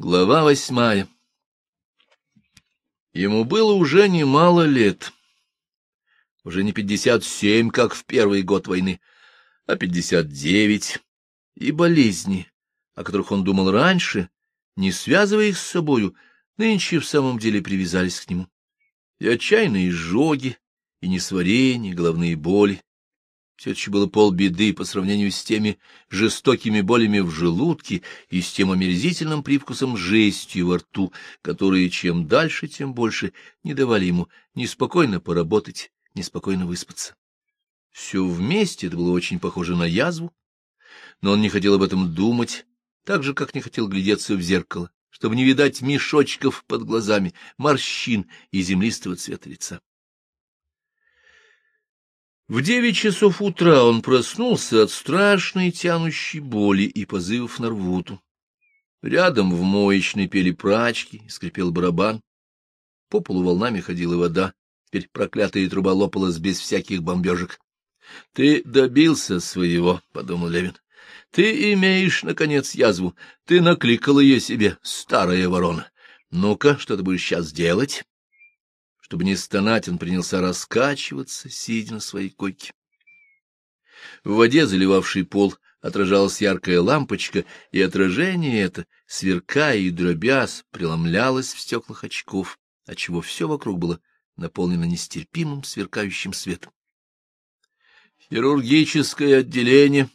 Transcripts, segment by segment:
Глава восьмая Ему было уже немало лет. Уже не пятьдесят семь, как в первый год войны, а пятьдесят девять. И болезни, о которых он думал раньше, не связывая их с собою, нынче в самом деле привязались к нему. И отчаянные изжоги, и несварение, головные боли, все это еще было полбеды по сравнению с теми жестокими болями в желудке и с тем омерзительным привкусом жести во рту, которые чем дальше, тем больше не давали ему ни спокойно поработать, ни спокойно выспаться. Все вместе это было очень похоже на язву, но он не хотел об этом думать, так же, как не хотел глядеться в зеркало, чтобы не видать мешочков под глазами, морщин и землистого цвета лица. В девять часов утра он проснулся от страшной тянущей боли и позывов на рвоту. Рядом в моечной пели прачки, скрипел барабан. По полу волнами ходила вода, теперь проклятая труба лопалась без всяких бомбежек. — Ты добился своего, — подумал Левин. — Ты имеешь, наконец, язву. Ты накликал ее себе, старая ворона. Ну-ка, что ты будешь сейчас делать? Чтобы не стонать, он принялся раскачиваться, сидя на своей койке. В воде, заливавшей пол, отражалась яркая лампочка, и отражение это, сверкая и дробясь, преломлялось в стеклах очков, отчего все вокруг было наполнено нестерпимым сверкающим светом. «Хирургическое отделение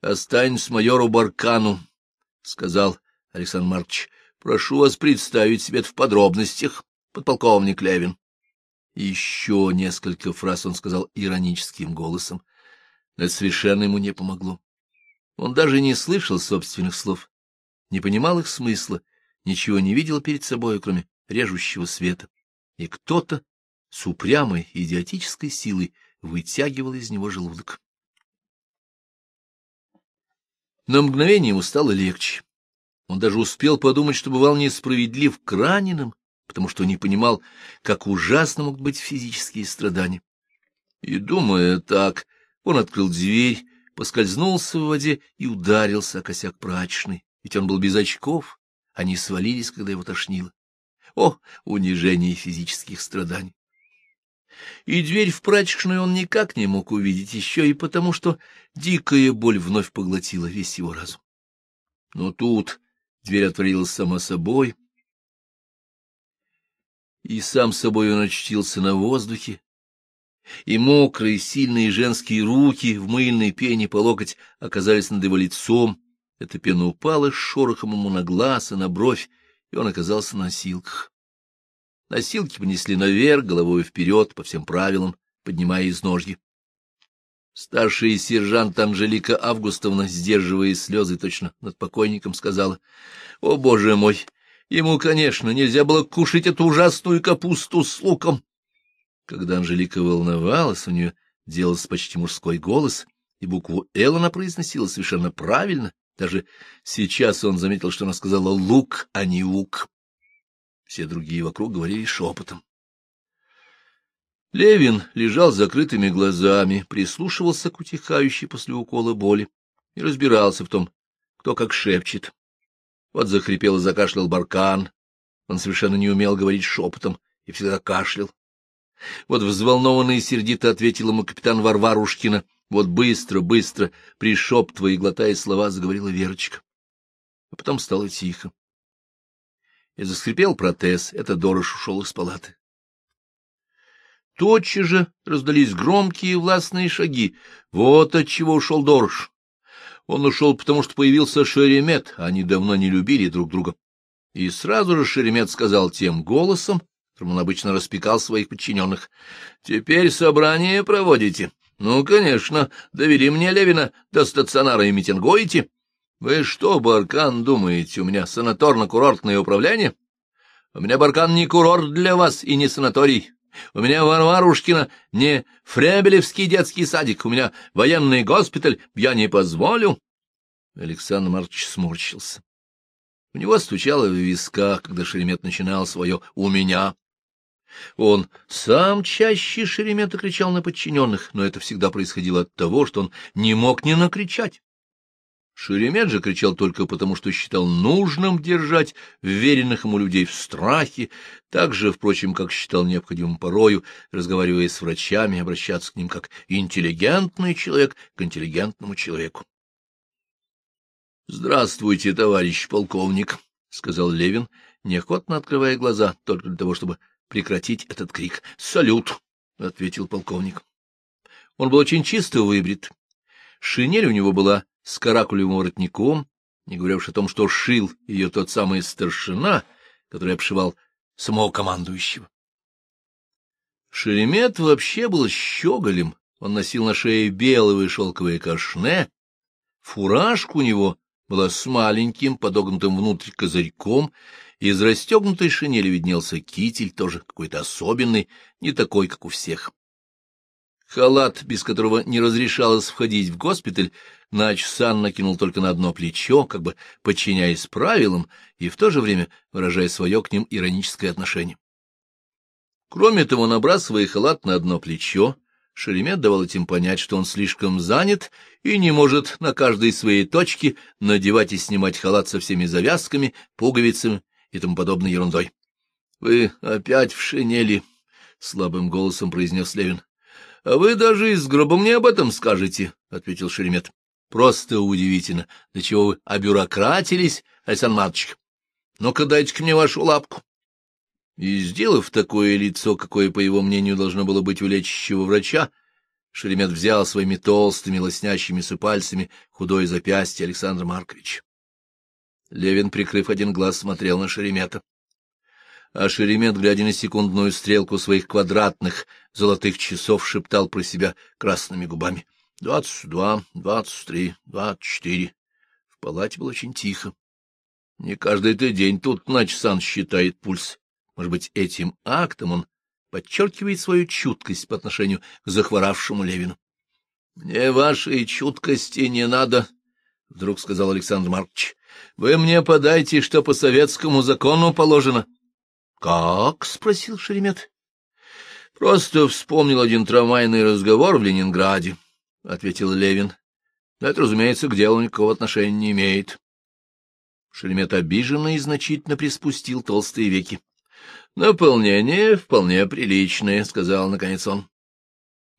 останется майору Баркану», — сказал Александр Маркович. «Прошу вас представить себе в подробностях, подполковник Левин». Еще несколько фраз он сказал ироническим голосом, это совершенно ему не помогло. Он даже не слышал собственных слов, не понимал их смысла, ничего не видел перед собой, кроме режущего света. И кто-то с упрямой идиотической силой вытягивал из него желудок. На мгновение ему стало легче. Он даже успел подумать, что бывал несправедлив к раненым, потому что не понимал, как ужасно могут быть физические страдания. И, думая так, он открыл дверь, поскользнулся в воде и ударился о косяк прачечной, ведь он был без очков, они свалились, когда его тошнило. О, унижение физических страданий! И дверь в прачечную он никак не мог увидеть еще и потому, что дикая боль вновь поглотила весь его разум. Но тут дверь отворилась сама собой, и сам собой он очтился на воздухе, и мокрые, сильные женские руки в мыльной пене по локоть оказались над его лицом. Эта пена упала с шорохом ему на глаз и на бровь, и он оказался на носилках. Носилки понесли наверх, головой вперед, по всем правилам, поднимая из ножки. Старший сержант Анжелика Августовна, сдерживая слезы точно над покойником, сказала, — О, боже мой! Ему, конечно, нельзя было кушать эту ужасную капусту с луком. Когда Анжелика волновалась, у нее делался почти мужской голос, и букву «Л» она произносила совершенно правильно. Даже сейчас он заметил, что она сказала «лук», а не «ук». Все другие вокруг говорили шепотом. Левин лежал с закрытыми глазами, прислушивался к утихающей после укола боли и разбирался в том, кто как шепчет. Вот захрипел и закашлял баркан. Он совершенно не умел говорить шепотом и всегда кашлял. Вот взволнованно и сердито ответил ему капитан Варварушкина. Вот быстро, быстро, пришептывая и глотая слова, заговорила Верочка. А потом стало тихо. И заскрипел протез, это Дорош ушел из палаты. Тотчас же раздались громкие властные шаги. Вот от чего ушел Дорош. Он ушел, потому что появился Шеремет, они давно не любили друг друга. И сразу же Шеремет сказал тем голосом, которым он обычно распекал своих подчиненных, — Теперь собрание проводите. Ну, конечно, довели мне Левина до стационара и митингуете. Вы что, Баркан, думаете, у меня санаторно-курортное управление? У меня, Баркан, не курорт для вас и не санаторий. У меня Варварушкина не Фребелевский детский садик, у меня военный госпиталь, я не позволю. Александр Маркович сморщился. У него стучало в висках, когда Шеремет начинал свое «у меня». Он сам чаще Шеремета кричал на подчиненных, но это всегда происходило от того, что он не мог не накричать. Шеремет кричал только потому, что считал нужным держать веренных ему людей в страхе, так же, впрочем, как считал необходимым порою, разговаривая с врачами, обращаться к ним как интеллигентный человек к интеллигентному человеку. — Здравствуйте, товарищ полковник, — сказал Левин, неохотно открывая глаза, только для того, чтобы прекратить этот крик. — Салют, — ответил полковник. Он был очень чисто выбрит. Шинель у него была с каракулевым воротником, не говоря уж о том, что шил ее тот самый старшина, который обшивал самого командующего. Шеремет вообще был щеголем, он носил на шее белое шелковое кашне, фуражка у него была с маленьким, подогнутым внутрь козырьком, из расстегнутой шинели виднелся китель, тоже какой-то особенный, не такой, как у всех. Халат, без которого не разрешалось входить в госпиталь, Нач-сан накинул только на одно плечо, как бы подчиняясь правилам и в то же время выражая свое к ним ироническое отношение. Кроме того, набрасывая халат на одно плечо, Шеремет давал этим понять, что он слишком занят и не может на каждой своей точке надевать и снимать халат со всеми завязками, пуговицами и тому подобной ерундой. — Вы опять в шинели, — слабым голосом произнес Левин. — А вы даже из гроба мне об этом скажете, — ответил Шеремет. — Просто удивительно, до чего вы обюрократились, Александр Маточек. Ну-ка дайте-ка мне вашу лапку. И, сделав такое лицо, какое, по его мнению, должно было быть у лечащего врача, Шеремет взял своими толстыми, лоснящимися пальцами худое запястье Александра Марковича. Левин, прикрыв один глаз, смотрел на Шеремета а Шеремет, глядя на секундную стрелку своих квадратных золотых часов, шептал про себя красными губами. Двадцать два, двадцать три, двадцать четыре. В палате было очень тихо. Не каждый ты день тут Начсан считает пульс. Может быть, этим актом он подчеркивает свою чуткость по отношению к захворавшему Левину. — Мне вашей чуткости не надо, — вдруг сказал Александр Маркович. — Вы мне подайте, что по советскому закону положено. — как? — спросил Шеремет. — Просто вспомнил один трамвайный разговор в Ленинграде, — ответил Левин. — Но это, разумеется, к делу никакого отношения не имеет. Шеремет обиженно и значительно приспустил толстые веки. — Наполнение вполне приличное, — сказал наконец он.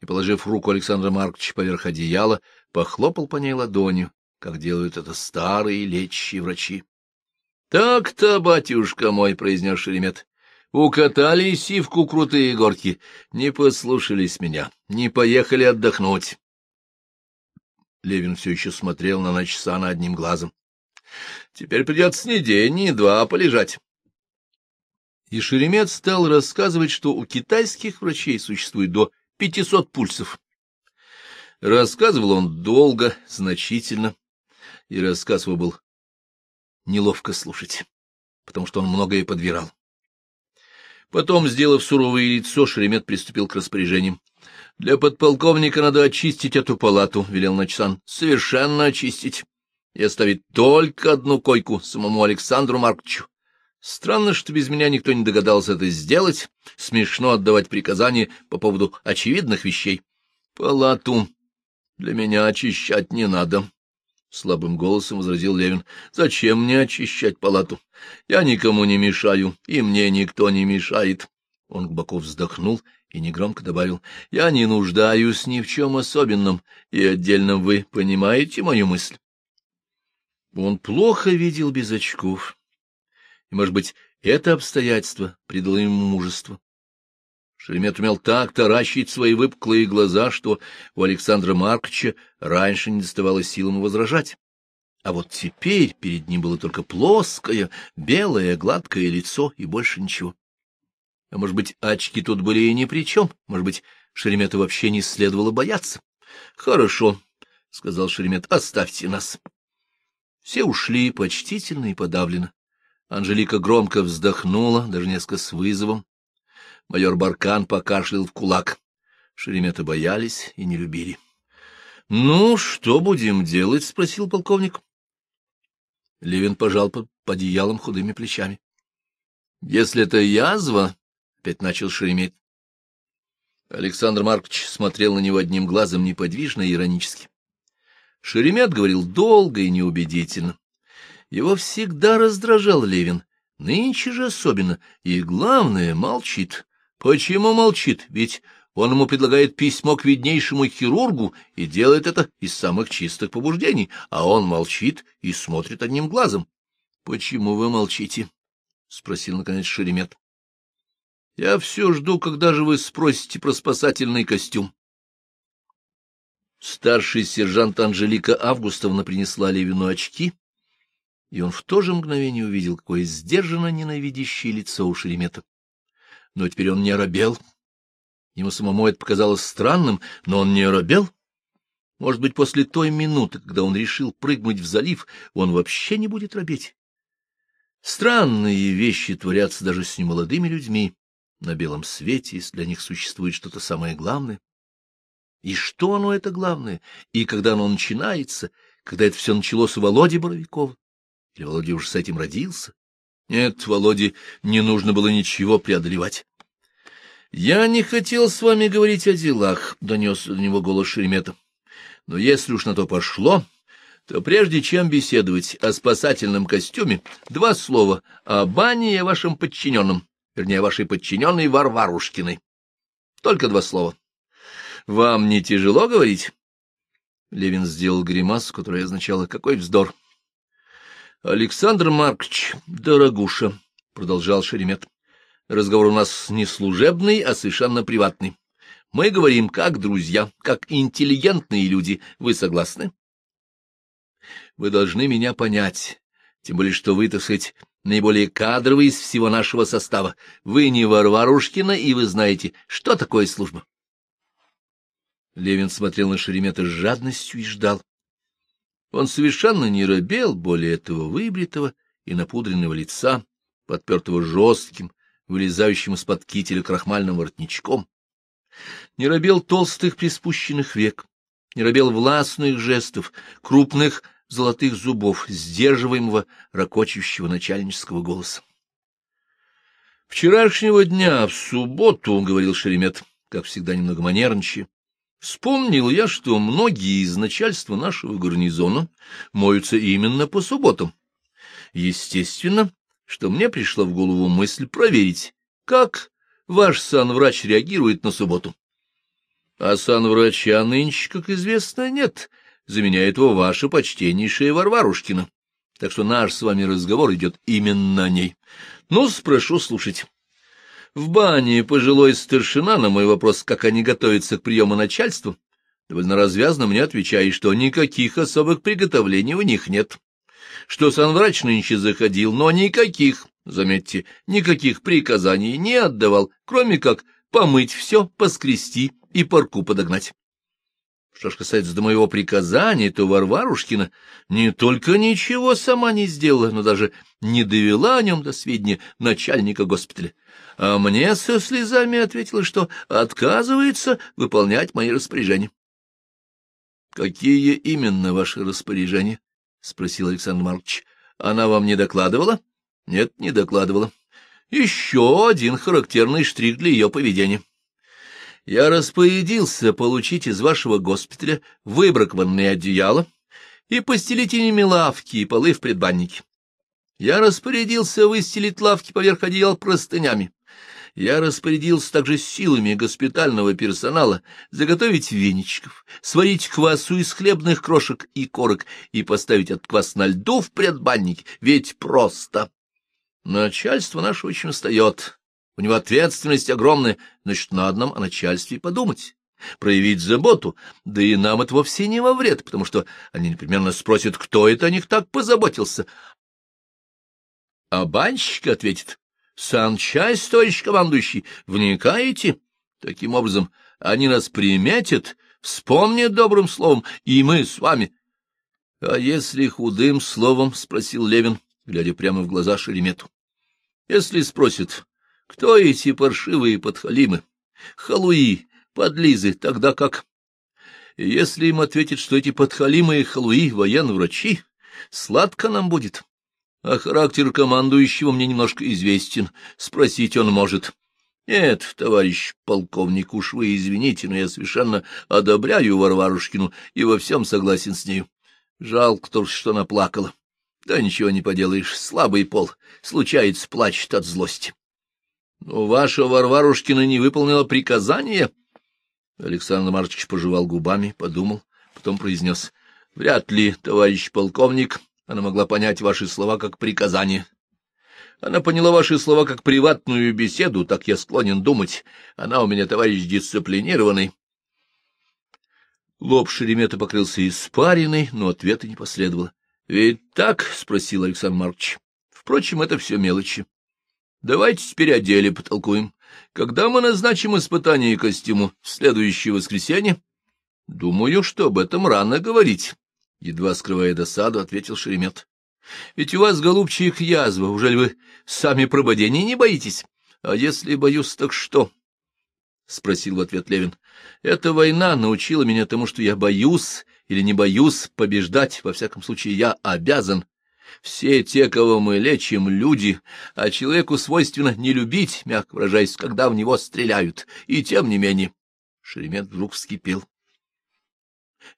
И, положив руку Александра Марковича поверх одеяла, похлопал по ней ладонью, как делают это старые лечащие врачи. — Так-то, батюшка мой, — произнес Шеремет, Укатали сивку крутые горки, не послушались меня, не поехали отдохнуть. Левин все еще смотрел на Начсана одним глазом. Теперь придется не день, не два полежать. И Шеремет стал рассказывать, что у китайских врачей существует до пятисот пульсов. Рассказывал он долго, значительно, и рассказ его был неловко слушать, потому что он многое подбирал. Потом, сделав суровое лицо, Шеремет приступил к распоряжениям. — Для подполковника надо очистить эту палату, — велел Начсан. — Совершенно очистить. И оставить только одну койку самому Александру Марковичу. Странно, что без меня никто не догадался это сделать. Смешно отдавать приказания по поводу очевидных вещей. Палату для меня очищать не надо, — слабым голосом возразил Левин. — Зачем мне очищать палату? Я никому не мешаю, и мне никто не мешает. Он глубоко вздохнул и негромко добавил. — Я не нуждаюсь ни в чем особенном, и отдельно вы понимаете мою мысль. Он плохо видел без очков. И, может быть, это обстоятельство придало ему мужество. Шеремет умел так таращить свои выпуклые глаза, что у Александра Марковича раньше не доставало сил ему возражать. А вот теперь перед ним было только плоское, белое, гладкое лицо и больше ничего. А может быть, очки тут были и ни при чем, может быть, Шеремету вообще не следовало бояться. — Хорошо, — сказал Шеремет, — оставьте нас. Все ушли почтительно и подавленно. Анжелика громко вздохнула, даже несколько с вызовом. Майор Баркан покашлял в кулак. Шеремета боялись и не любили. — Ну, что будем делать? — спросил полковник. Левин пожал под одеялом худыми плечами. — Если это язва, — опять начал Шеремет. Александр Маркович смотрел на него одним глазом неподвижно и иронически. Шеремет говорил долго и неубедительно. Его всегда раздражал Левин, нынче же особенно, и, главное, молчит. Почему молчит? Ведь он ему предлагает письмо к виднейшему хирургу и делает это из самых чистых побуждений, а он молчит и смотрит одним глазом. — Почему вы молчите? — спросил, наконец, Шеремет. — Я все жду, когда же вы спросите про спасательный костюм. Старший сержант Анжелика Августовна принесла Левину очки, и он в то же мгновение увидел, какое сдержанно ненавидящее лицо у Шеремета. Но теперь он не оробел. Ему самому это показалось странным, но он не оробел. Может быть, после той минуты, когда он решил прыгнуть в залив, он вообще не будет робеть. Странные вещи творятся даже с немолодыми людьми на белом свете, если для них существует что-то самое главное. И что оно это главное? И когда оно начинается, когда это все началось у Володи Боровикова? Или Володя уже с этим родился? Нет, Володе не нужно было ничего преодолевать. — Я не хотел с вами говорить о делах, — донес до него голос Шеремета. — Но если уж на то пошло, то прежде чем беседовать о спасательном костюме, два слова о бане и о вашем подчиненном, вернее, о вашей подчиненной Варварушкиной. Только два слова. Вам не тяжело говорить? Левин сделал гримасу, которая означала «какой вздор». — Александр Маркович, дорогуша, — продолжал Шеремет, — разговор у нас не служебный, а совершенно приватный. Мы говорим как друзья, как интеллигентные люди. Вы согласны? Вы должны меня понять, тем более что вы, так сказать, наиболее кадровый из всего нашего состава. Вы не Варварушкина, и вы знаете, что такое служба. Левин смотрел на Шеремета с жадностью и ждал. Он совершенно не робел более этого выбритого и напудренного лица, подпертого жестким, вылезающим из-под кителя крахмальным воротничком. Не робел толстых приспущенных век, не робел властных жестов, крупных золотых зубов, сдерживаемого, ракочущего начальнического голоса. «Вчерашнего дня, в субботу, — говорил Шеремет, как всегда немного манерничая, Вспомнил я, что многие из начальства нашего гарнизона моются именно по субботам. Естественно, что мне пришла в голову мысль проверить, как ваш санврач реагирует на субботу. А санврача нынче, как известно, нет, заменяет его ваша почтеннейшая Варварушкина. Так что наш с вами разговор идет именно о ней. Ну, спрошу слушать. В бане пожилой старшина на мой вопрос, как они готовятся к приему начальства, довольно развязно мне отвечает, что никаких особых приготовлений у них нет, что санврач нынче заходил, но никаких, заметьте, никаких приказаний не отдавал, кроме как помыть все, поскрести и парку подогнать. Что ж касается до моего приказания, то Варварушкина не только ничего сама не сделала, но даже не довела о нем до сведения начальника госпиталя а мне со слезами ответила, что отказывается выполнять мои распоряжения. — Какие именно ваши распоряжения? — спросил Александр Маркович. — Она вам не докладывала? — Нет, не докладывала. Еще один характерный штрих для ее поведения. Я распорядился получить из вашего госпиталя выбракованные одеяла и постелить ими лавки и полы в предбаннике. Я распорядился выстелить лавки поверх одеял простынями, я распорядился также силами госпитального персонала заготовить веничков, сварить квасу из хлебных крошек и корок и поставить этот квас на льду в предбаннике, ведь просто. Начальство наше очень устает, у него ответственность огромная, значит, на одном о начальстве подумать проявить заботу, да и нам это вовсе не во вред, потому что они непременно спросят, кто это о них так позаботился. А банщик ответит, Санчасть, товарищ командующий, вникаете? Таким образом, они нас приметят, вспомнят добрым словом, и мы с вами. — А если худым словом? — спросил Левин, глядя прямо в глаза Шеремету. — Если спросят, кто эти паршивые подхалимы, халуи, подлизы, тогда как? Если им ответят, что эти подхалимы и халуи — военно-врачи, сладко нам будет. А характер командующего мне немножко известен, спросить он может. Нет, товарищ полковник, уж вы извините, но я совершенно одобряю Варварушкину и во всем согласен с нею. Жалко только, что она плакала. Да ничего не поделаешь, слабый пол, случается, плачет от злости. Но ваша Варварушкина не выполнила приказание. Александр Марчич пожевал губами, подумал, потом произнес. — Вряд ли, товарищ полковник, она могла понять ваши слова как приказание. Она поняла ваши слова как приватную беседу, так я склонен думать. Она у меня, товарищ, дисциплинированный. Лоб Шеремета покрылся испариной, но ответа не последовало. — Ведь так? — спросил Александр Маркович. — Впрочем, это все мелочи. Давайте теперь о деле потолкуем. Когда мы назначим испытание костюму? В следующее воскресенье? — Думаю, что об этом рано говорить. Едва скрывая досаду, ответил Шеремет. — Ведь у вас, голубчик, язва. Уже ли вы сами прободения не боитесь? А если боюсь, так что? — спросил в ответ Левин. — Эта война научила меня тому, что я боюсь или не боюсь побеждать. Во всяком случае, я обязан. Все те, кого мы лечим, люди, а человеку свойственно не любить, мягко выражаясь, когда в него стреляют. И тем не менее... Шеремет вдруг вскипел.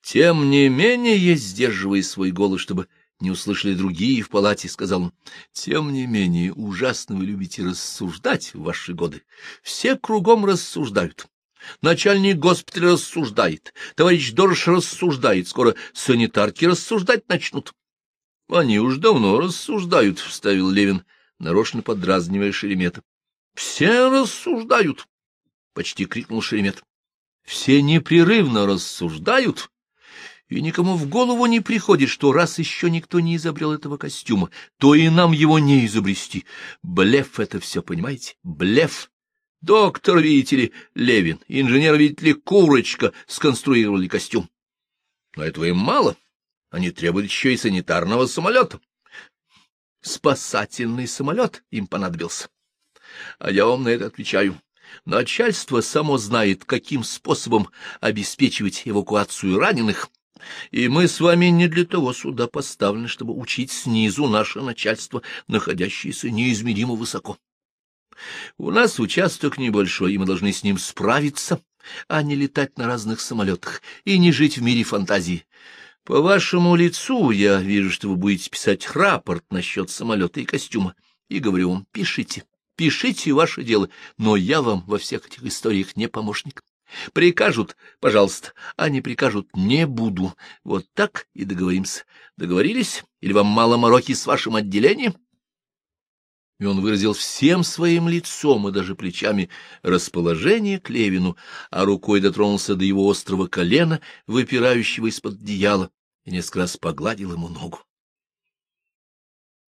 Тем не менее, сдерживая свой голос, чтобы не услышали другие в палате, сказал он, — тем не менее, ужасно вы любите рассуждать в ваши годы. Все кругом рассуждают. Начальник госпиталя рассуждает, товарищ Дорож рассуждает, скоро санитарки рассуждать начнут. — Они уж давно рассуждают, — вставил Левин, нарочно подразнивая Шеремета. — Все рассуждают, — почти крикнул Шеремет. — Все непрерывно рассуждают, и никому в голову не приходит, что раз еще никто не изобрел этого костюма, то и нам его не изобрести. Блеф это все, понимаете? Блеф. Доктор, видите ли, Левин, инженер, видите ли, Курочка сконструировали костюм. Но этого им мало. Они требуют еще и санитарного самолета. Спасательный самолет им понадобился. А я вам на это отвечаю. Начальство само знает, каким способом обеспечивать эвакуацию раненых, и мы с вами не для того сюда поставлены, чтобы учить снизу наше начальство, находящееся неизмеримо высоко. У нас участок небольшой, и мы должны с ним справиться, а не летать на разных самолетах и не жить в мире фантазии. По вашему лицу я вижу, что вы будете писать рапорт насчет самолета и костюма, и говорю вам, пишите, пишите ваше дело, но я вам во всех этих историях не помощник. Прикажут, пожалуйста, а не прикажут, не буду. Вот так и договоримся. Договорились? Или вам мало мороки с вашим отделением? И он выразил всем своим лицом и даже плечами расположение к Левину, а рукой дотронулся до его острого колена, выпирающего из-под одеяла, и несколько раз погладил ему ногу.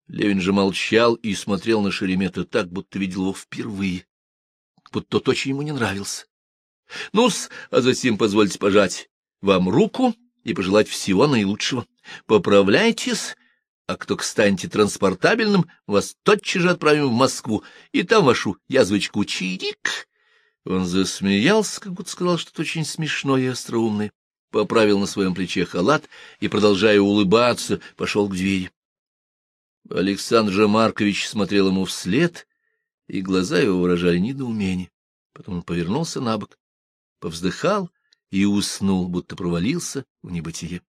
Левин же молчал и смотрел на Шеремета так, будто видел его впервые, будто тот очень ему не нравился. Ну-с, а затем позвольте пожать вам руку и пожелать всего наилучшего. Поправляйтесь, а кто станете транспортабельным, вас тотчас же отправим в Москву, и там вашу язвочку чирик. Он засмеялся, как будто сказал что-то очень смешное и остроумное, поправил на своем плече халат и, продолжая улыбаться, пошел к двери. Александр Маркович смотрел ему вслед, и глаза его выражали недоумение. Потом он повернулся на бок повздыхал и уснул, будто провалился в небытие.